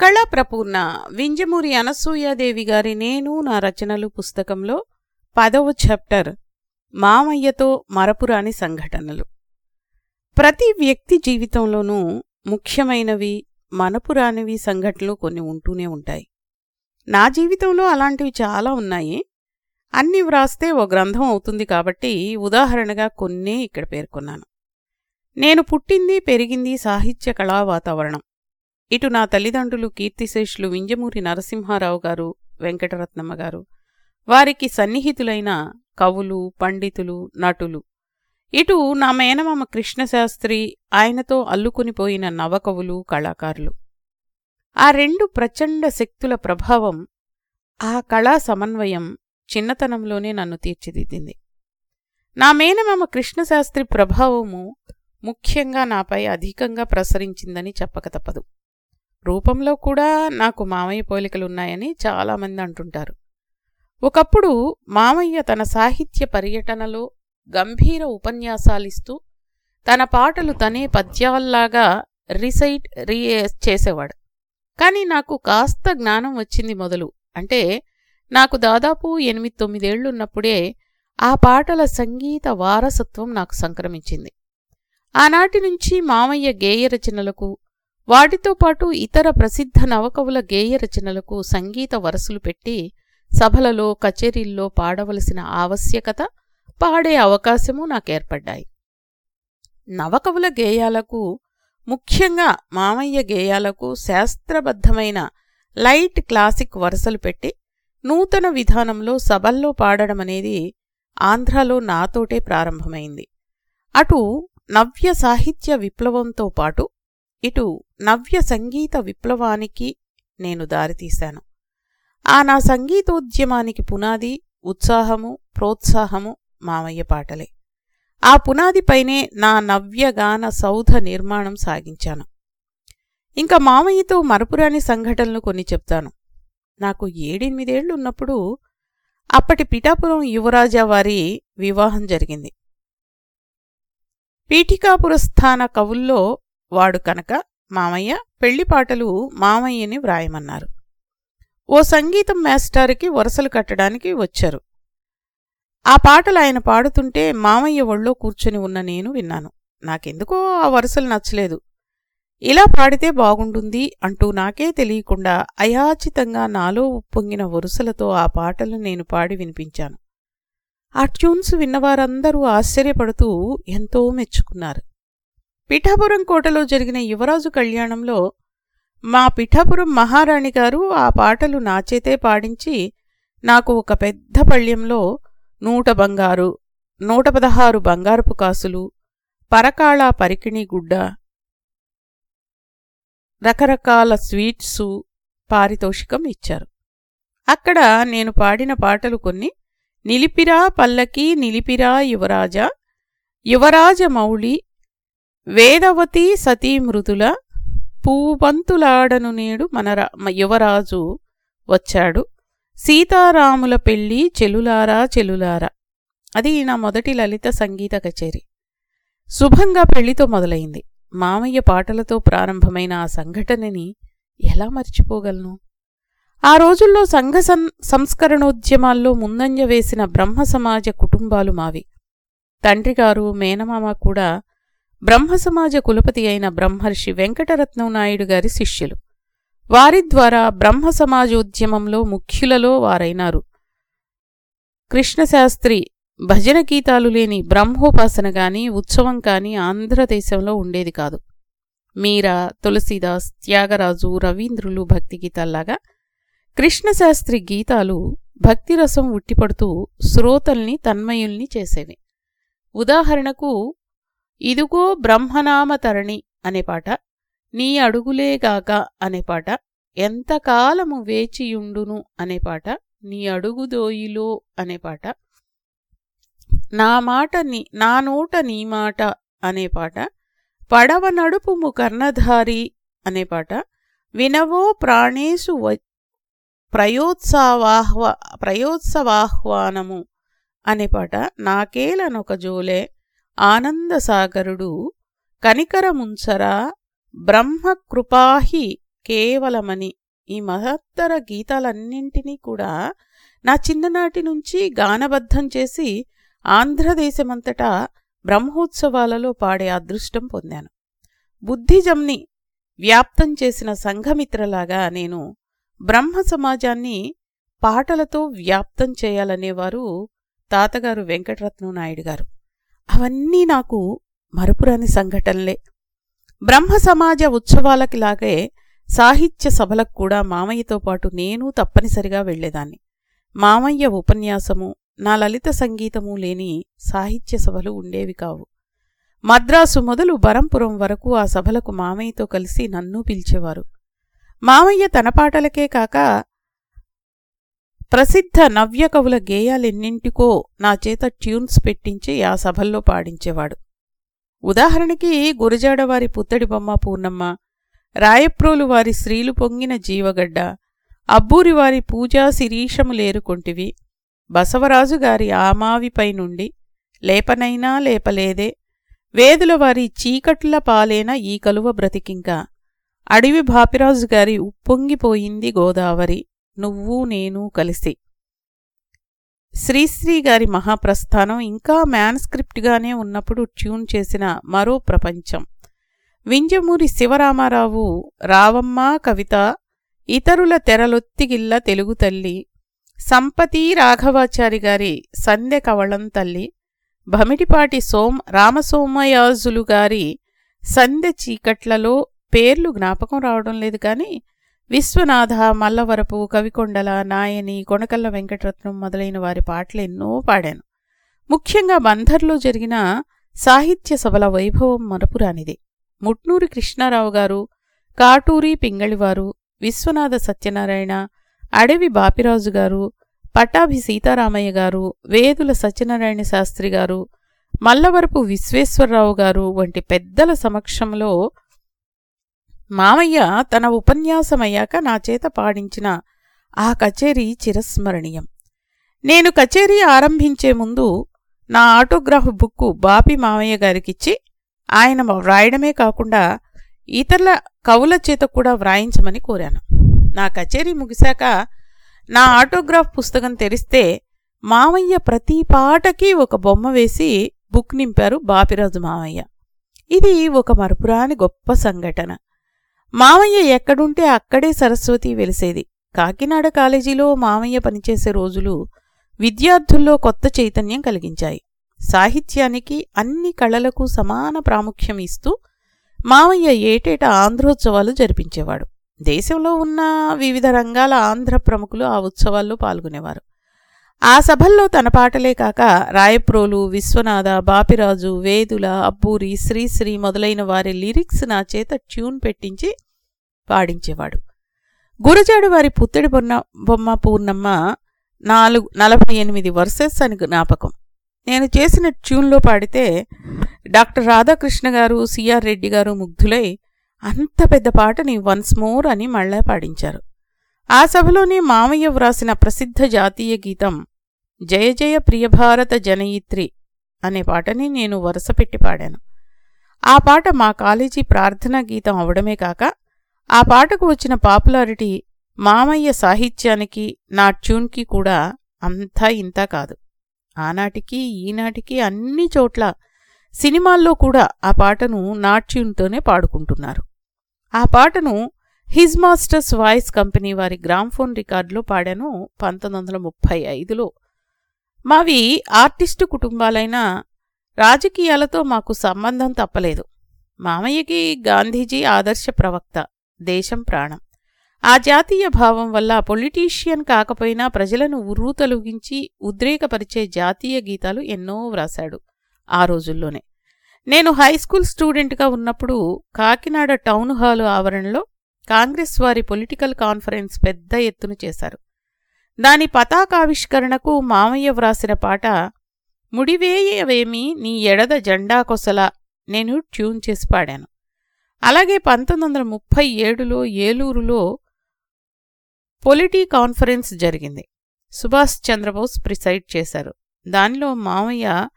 కళాప్రపూర్ణ వింజమూరి అనసూయాదేవి గారి నేను నా రచనలు పుస్తకంలో పదవ చాప్టర్ మామయ్యతో మరపురాని సంఘటనలు. ప్రతి వ్యక్తి జీవితంలోనూ ముఖ్యమైనవి మనపురానివి సంఘటనలు కొన్ని ఉంటూనే ఉంటాయి. నా జీవితంలో అలాంటివి చాలా ఉన్నాయి. అన్ని వ్రాస్తే ఓ గ్రంథం అవుతుంది కాబట్టి ఉదాహరణగా కొన్నే ఇక్కడ పేర్కొన్నాను. నేను పుట్టింది పెరిగింది సాహిత్య కళా వాతావరణం. ఇటు నా తల్లిదండ్రులు కీర్తిశేషులు వింజమూరి నరసింహారావు గారు వెంకటరత్నమ్మ గారు వారికి సన్నిహితులైన కవులు పండితులు నటులు. ఇటు నా మేనమామ కృష్ణశాస్త్రి ఆయనతో అల్లుకునిపోయిన నవకవులు కళాకారులు. ఆ రెండు ప్రచండ శక్తుల ప్రభావం ఆ కళా సమన్వయం చిన్నతనంలోనే నన్ను తీర్చిదిద్దింది. నా మేనమామ కృష్ణశాస్త్రి ప్రభావము ముఖ్యంగా నాపై అధికంగా ప్రసరించిందని చెప్పక తప్పదు. రూపంలో కూడా నాకు మామయ్య పోలికలున్నాయని చాలామంది అంటుంటారు. ఒకప్పుడు మామయ్య తన సాహిత్య పర్యటనలో గంభీర ఉపన్యాసాలిస్తూ తన పాటలు తనే పద్యాల్లాగా రిసైట్ రీ చేసేవాడు. కానీ నాకు కాస్త జ్ఞానం వచ్చింది మొదలు. అంటే నాకు దాదాపు ఎనిమిది తొమ్మిదేళ్ళున్నప్పుడే ఆ పాటల సంగీత వారసత్వం నాకు సంక్రమించింది. ఆనాటి నుంచి మామయ్య గేయ రచనలకు వాటితో పాటు ఇతర ప్రసిద్ధ నవకవుల గేయ రచనలకు సంగీత వరసలు పెట్టి సభలలో కచేరీల్లో పాడవలసిన ఆవశ్యకత పాడే అవకాశము నాకేర్పడ్డాయి. నవకవుల గేయాలకు ముఖ్యంగా మామయ్య గేయాలకు శాస్త్రబద్ధమైన లైట్ క్లాసిక్ వరసలు పెట్టి నూతన విధానంలో సభల్లో పాడడమనేది ఆంధ్రాలో నాతోటే ప్రారంభమైంది. అటు నవ్య సాహిత్య విప్లవంతో పాటు ఇటు నవ్య సంగీత విప్లవానికి నేను దారితీశాను. ఆ నా సంగీతోద్యమానికి పునాది ఉత్సాహము ప్రోత్సాహము మామయ్య పాటలే. ఆ పునాదిపైనే నా నవ్యగాన సౌధ నిర్మాణం సాగించాను. ఇంకా మామయ్యతో మరపురాని సంఘటనలు కొన్ని చెప్తాను. నాకు ఏడెనిమిదేళ్ళు ఉన్నప్పుడు అప్పటి పిఠాపురం యువరాజా వారి వివాహం జరిగింది. పీఠికాపురస్థాన కవుల్లో వాడు కనుక మామయ్య పెళ్ళి పాటలు మామయ్యని వ్రాయమన్నారు. ఓ సంగీతం మాస్టారుకి వరసలు కట్టడానికి వచ్చారు. ఆ పాటలు ఆయన పాడుతుంటే మామయ్య ఒళ్ళో కూర్చొని ఉన్న నేను విన్నాను. నాకెందుకో ఆ వరసలు నచ్చలేదు. ఇలా పాడితే బాగుంటుంది అంటూ నాకే తెలియకుండా అయాచితంగా నాలో ఉప్పొంగిన వరుసలతో ఆ పాటలు నేను పాడి వినిపించాను. ఆ ట్యూన్స్ విన్నవారందరూ ఆశ్చర్యపడుతూ ఎంతో మెచ్చుకున్నారు. పిఠాపురం కోటలో జరిగిన యువరాజు కళ్యాణంలో మా పిఠాపురం మహారాణి గారు ఆ పాటలు నాచేతే పాడించి నాకు ఒక పెద్ద పళ్ళ్యంలో నూట బంగారు నూట పదహారు బంగారపు కాసులు పరకాళ పరికిణి గుడ్డ రకరకాల స్వీట్సు పారితోషికం ఇచ్చారు. అక్కడ నేను పాడిన పాటలు కొన్ని నిలిపిరా పల్లకి నిలిపిరా యువరాజ యువరాజ మౌళి వేదవతి సతీ మృదుల నేడు మన యువరాజు వచ్చాడు. సీతారాముల పెళ్ళి చెలులారా చెలులారా. అది నా మొదటి లలిత సంగీత కచేరీ. శుభంగా పెళ్ళితో మొదలైంది. మామయ్య పాటలతో ప్రారంభమైన ఆ సంఘటనని ఎలా మర్చిపోగలను? ఆ రోజుల్లో సంఘ సం సంస్కరణోద్యమాల్లో ముందంజ వేసిన బ్రహ్మ సమాజ కుటుంబాలు మావి. తండ్రిగారు మేనమామ కూడా బ్రహ్మ సమాజ కులపతి అయిన బ్రహ్మర్షి వెంకటరత్నం నాయుడు గారి శిష్యులు. వారి ద్వారా బ్రహ్మ సమాజోద్యమంలో ముఖ్యులలో వారైనారు. కృష్ణశాస్త్రి భజన గీతాలు లేని బ్రహ్మోపాసన గాని ఉత్సవం కాని ఆంధ్రదేశంలో ఉండేది కాదు. మీరా తులసీదాస్ త్యాగరాజు రవీంద్రులు భక్తి గీతాల్లాగా కృష్ణశాస్త్రి గీతాలు భక్తిరసం ఉట్టిపడుతూ శ్రోతల్ని తన్మయుల్ని చేసేవి. ఉదాహరణకు ఇదుగో బ్రహ్మనామతరణి అనే పాట నీ అడుగులేగాక అనే పాట ఎంతకాలము వేచియుండును అనే పాట నీ అడుగుదోయిలో అనే పాట నా మాట నీ నా నోట నీ మాట అనే పాట పడవ నడుపుము కర్ణధారి అనే పాట వినవో ప్రాణేషు ప్రయోత్సవాహ్వ ప్రయోత్సవాహ్వానము అనే పాట నాకేలనొక జోలే ఆనందసాగరుడు కనికరముంచరా బ్రహ్మకృపాహి కేవలమని ఈ మహత్తర గీతాలన్నింటినీ కూడా నా చిన్ననాటి నుంచి గానబద్ధం చేసి ఆంధ్రదేశమంతటా బ్రహ్మోత్సవాలలో పాడే అదృష్టం పొందాను. బుద్ధిజంని వ్యాప్తం చేసిన సంఘమిత్రలాగా నేను బ్రహ్మ సమాజాన్ని పాటలతో వ్యాప్తం చేయాలనేవారు తాతగారు వెంకటరత్నం నాయుడు గారు. అవన్నీ నాకు మరుపురాని సంఘటనలే. బ్రహ్మ సమాజ ఉత్సవాలకి లాగే సాహిత్య సభలకు కూడా మామయ్యతో పాటు నేను తప్పనిసరిగా వెళ్ళేదాన్ని మామయ్య ఉపన్యాసము నా లలిత సంగీతము లేని సాహిత్య సభలు ఉండేవి కావు. మద్రాసు మొదలు బరంపురం వరకు ఆ సభలకు మామయ్యతో కలిసి నన్ను పిలిచేవారు. మామయ్య తన పాటలకే కాక ప్రసిద్ధ నవ్య కవుల గేయాలెన్నింటికో నా చేత ట్యూన్స్ పెట్టించి ఆ సభల్లో పాడించేవాడు. ఉదాహరణకి గురజాడవారి పుత్తడి బొమ్మ పూర్ణమ్మ రాయప్రోలు వారి స్త్రీలు పొంగిన జీవగడ్డ అబ్బూరి వారి పూజా శిరీషము లేరుకొంటివి ఆమావిపై నుండి లేపనైనా లేపలేదే వేదుల వారి చీకట్ల పాలేన ఈ కలువ బ్రతికింక అడివి భాపిరాజుగారి ఉప్పొంగిపోయింది గోదావరి. నువ్వు నేను కలిసి. శ్రీశ్రీ గారి మహాప్రస్థానం ఇంకా మ్యాన్స్క్రిప్ట్గానే ఉన్నప్పుడు ట్యూన్ చేసిన మరో ప్రపంచం. వింజమూరి శివరామారావు రావమ్మ కవిత ఇతరుల తెరలొత్తిగిల్ల తెలుగు తల్లి సంపతి రాఘవాచారి గారి సందె కవళం తల్లి భమిడిపాటి సోం రామసోమయాజులు గారి సంధ్య చీకట్లలో పేర్లు జ్ఞాపకం రావడం లేదు కానీ విశ్వనాథ మల్లవరపు కవికొండల నాయని కొనకల్ల వెంకటరత్నం మొదలైన వారి పాటలు ఎన్నో పాడాను. ముఖ్యంగా బంధర్లో జరిగిన సాహిత్య సభల వైభవం మరపురానిది. ముట్నూరి కృష్ణారావు గారు కాటూరి పింగళివారు విశ్వనాథ సత్యనారాయణ అడవి బాపిరాజు గారు పట్టాభి సీతారామయ్య గారు వేదుల సత్యనారాయణ శాస్త్రి గారు మల్లవరపు విశ్వేశ్వరరావు గారు వంటి పెద్దల సమక్షంలో మామయ్య తన ఉపన్యాసమయ్యాక నా చేత పాడించిన ఆ కచేరీ చిరస్మరణీయం. నేను కచేరీ ఆరంభించే ముందు నా ఆటోగ్రాఫ్ బుక్కు బాపి మామయ్య గారికిచ్చి ఆయన వ్రాయడమే కాకుండా ఇతరుల కవుల చేత కూడా వ్రాయించమని కోరాను. నా కచేరీ ముగిశాక నా ఆటోగ్రాఫ్ పుస్తకం తెరిస్తే మామయ్య ప్రతి పాటకి ఒక బొమ్మ వేసి బుక్ నింపారు బాపిరాజు మామయ్య. ఇది ఒక మరపురాని గొప్ప సంఘటన. మామయ్య ఎక్కడుంటే అక్కడే సరస్వతి వెలిసేది. కాకినాడ కాలేజీలో మామయ్య పనిచేసే రోజులు విద్యార్థుల్లో కొత్త చైతన్యం కలిగించాయి. సాహిత్యానికి అన్ని కళలకు సమాన ప్రాముఖ్యం ఇస్తూ మామయ్య ఏటేటా ఆంధ్రోత్సవాలు జరిపించేవాడు. దేశంలో ఉన్న వివిధ రంగాల ఆంధ్ర ప్రముఖులు ఆ ఉత్సవాల్లో పాల్గొనేవారు. ఆ సభల్లో తన పాటలే కాక రాయప్రోలు విశ్వనాథ బాపిరాజు వేదుల అబ్బూరి శ్రీశ్రీ మొదలైన వారి లిరిక్స్ నా చేత ట్యూన్ పెట్టించి పాడించేవాడు. గురజాడు వారి పుత్తడి బొన్న బొమ్మ పూర్ణమ్మ నాలుగు నలభై ఎనిమిది వర్సెస్ అని జ్ఞాపకం. నేను చేసిన ట్యూన్లో పాడితే డాక్టర్ రాధాకృష్ణ గారు సిఆర్ రెడ్డి గారు ముగ్ధులై అంత పెద్ద పాటని వన్స్ మోర్ అని మళ్ళా పాడించారు. ఆ సభలోనే మామయ్య వ్రాసిన ప్రసిద్ధ జాతీయ గీతం జయ జయ ప్రియభారత జనయిత్రి అనే పాటని నేను వరుసపెట్టి పాడాను. ఆ పాట మా కాలేజీ ప్రార్థనా గీతం అవడమే కాక ఆ పాటకు వచ్చిన పాపులారిటీ మామయ్య సాహిత్యానికి నా ట్యూన్కి కూడా అంతా ఇంతా కాదు. ఆనాటికి ఈనాటికి అన్ని చోట్ల సినిమాల్లో కూడా ఆ పాటను నా ట్యూన్తోనే పాడుకుంటున్నారు. ఆ పాటను హిజ్ మాస్టర్స్ వాయిస్ కంపెనీ వారి గ్రామ్ఫోన్ రికార్డులో పాడాను పంతొమ్మిది వందల ముప్పై ఐదులో. మావి ఆర్టిస్టు కుటుంబాలైన రాజకీయాలతో మాకు సంబంధం తప్పలేదు. మామయ్యకి గాంధీజీ ఆదర్శ ప్రవక్త దేశం ప్రాణం. ఆ జాతీయ భావం వల్ల పొలిటీషియన్ కాకపోయినా ప్రజలను ఉర్రూతలుగించి ఉద్రేకపరిచే జాతీయ గీతాలు ఎన్నో వ్రాశాడు ఆ రోజుల్లోనే. నేను హైస్కూల్ స్టూడెంట్గా ఉన్నప్పుడు కాకినాడ టౌన్ హాలు ఆవరణలో కాంగ్రెస్ వారి పొలిటికల్ కాన్ఫరెన్స్ పెద్ద ఎత్తున చేశారు. దాని పతాకావిష్కరణకు మామయ్య వ్రాసిన పాట ముడివేయవేమి నీ ఎడద జెండా కొసల నేను ట్యూన్ చేసి పాడాను. అలాగే పంతొమ్మిది వందల ముప్పై ఏడులో ఏలూరులో పొలిటీ కాన్ఫరెన్స్ జరిగింది. సుభాష్ చంద్రబోస్ ప్రిసైడ్ చేశారు. దానిలో మామయ్య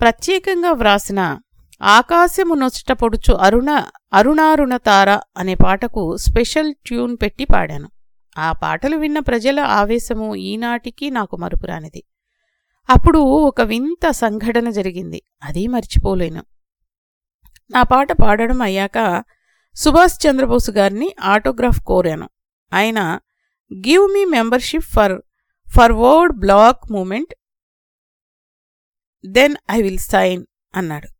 ప్రత్యేకంగా వ్రాసిన ఆకాశము నొచ్చట పొడుచు అరుణ అరుణారుణ తార అనే పాటకు స్పెషల్ ట్యూన్ పెట్టి పాడాను. ఆ పాటలు విన్న ప్రజల ఆవేశము ఈనాటికి నాకు మరుపురానిది. అప్పుడు ఒక వింత సంఘటన జరిగింది. అది మర్చిపోలేను. నా పాట పాడడం అయ్యాక సుభాష్ చంద్రబోస్ గారిని ఆటోగ్రాఫ్ కోరాను. ఆయన give me membership for Forward Bloc moment then I will sign అన్నాడు.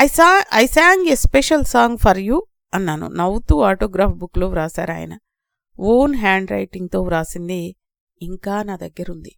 I saw I sang a special song for you అన్నాను. నవ్వుతూ ఆటోగ్రాఫ్ బుక్లో వ్రాశారు ఆయన. ఓన్ హ్యాండ్ రైటింగ్తో వ్రాసింది ఇంకా నా దగ్గరుంది.